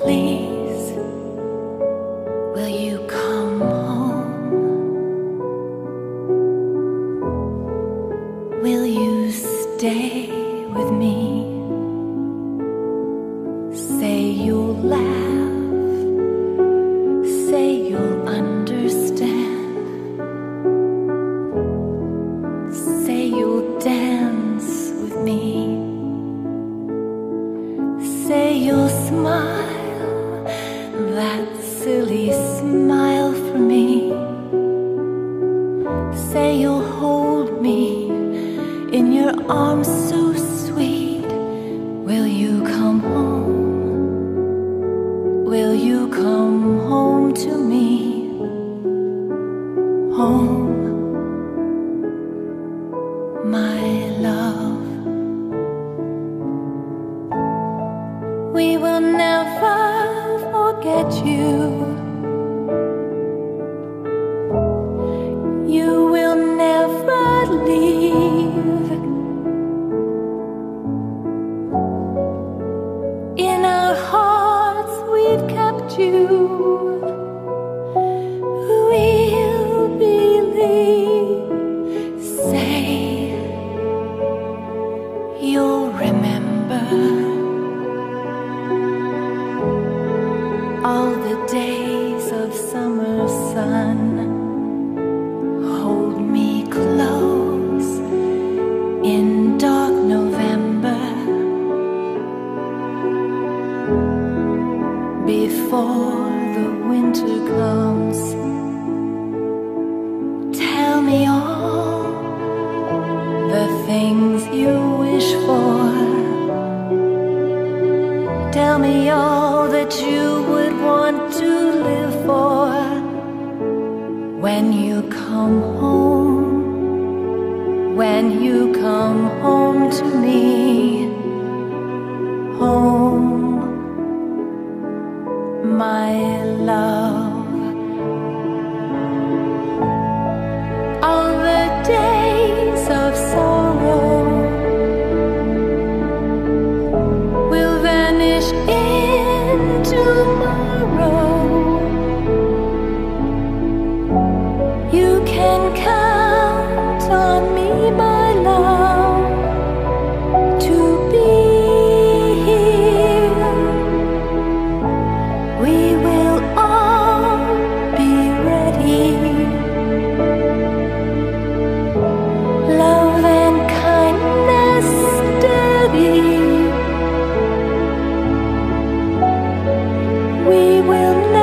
Please, will you come home? Will you stay with me? Say you'll laugh, say you'll understand, say you'll dance with me, say you'll smile that silly smile for me. Say you'll hold me in your arms so sweet. Will you come home? Will you come home to me? Home, my love. We will never forget you. You will never leave. In our hearts, we've kept you. You'll remember all the days of summer sun. Hold me close in dark November before the winter comes. When you come home, when you come home to me, home, my love. will never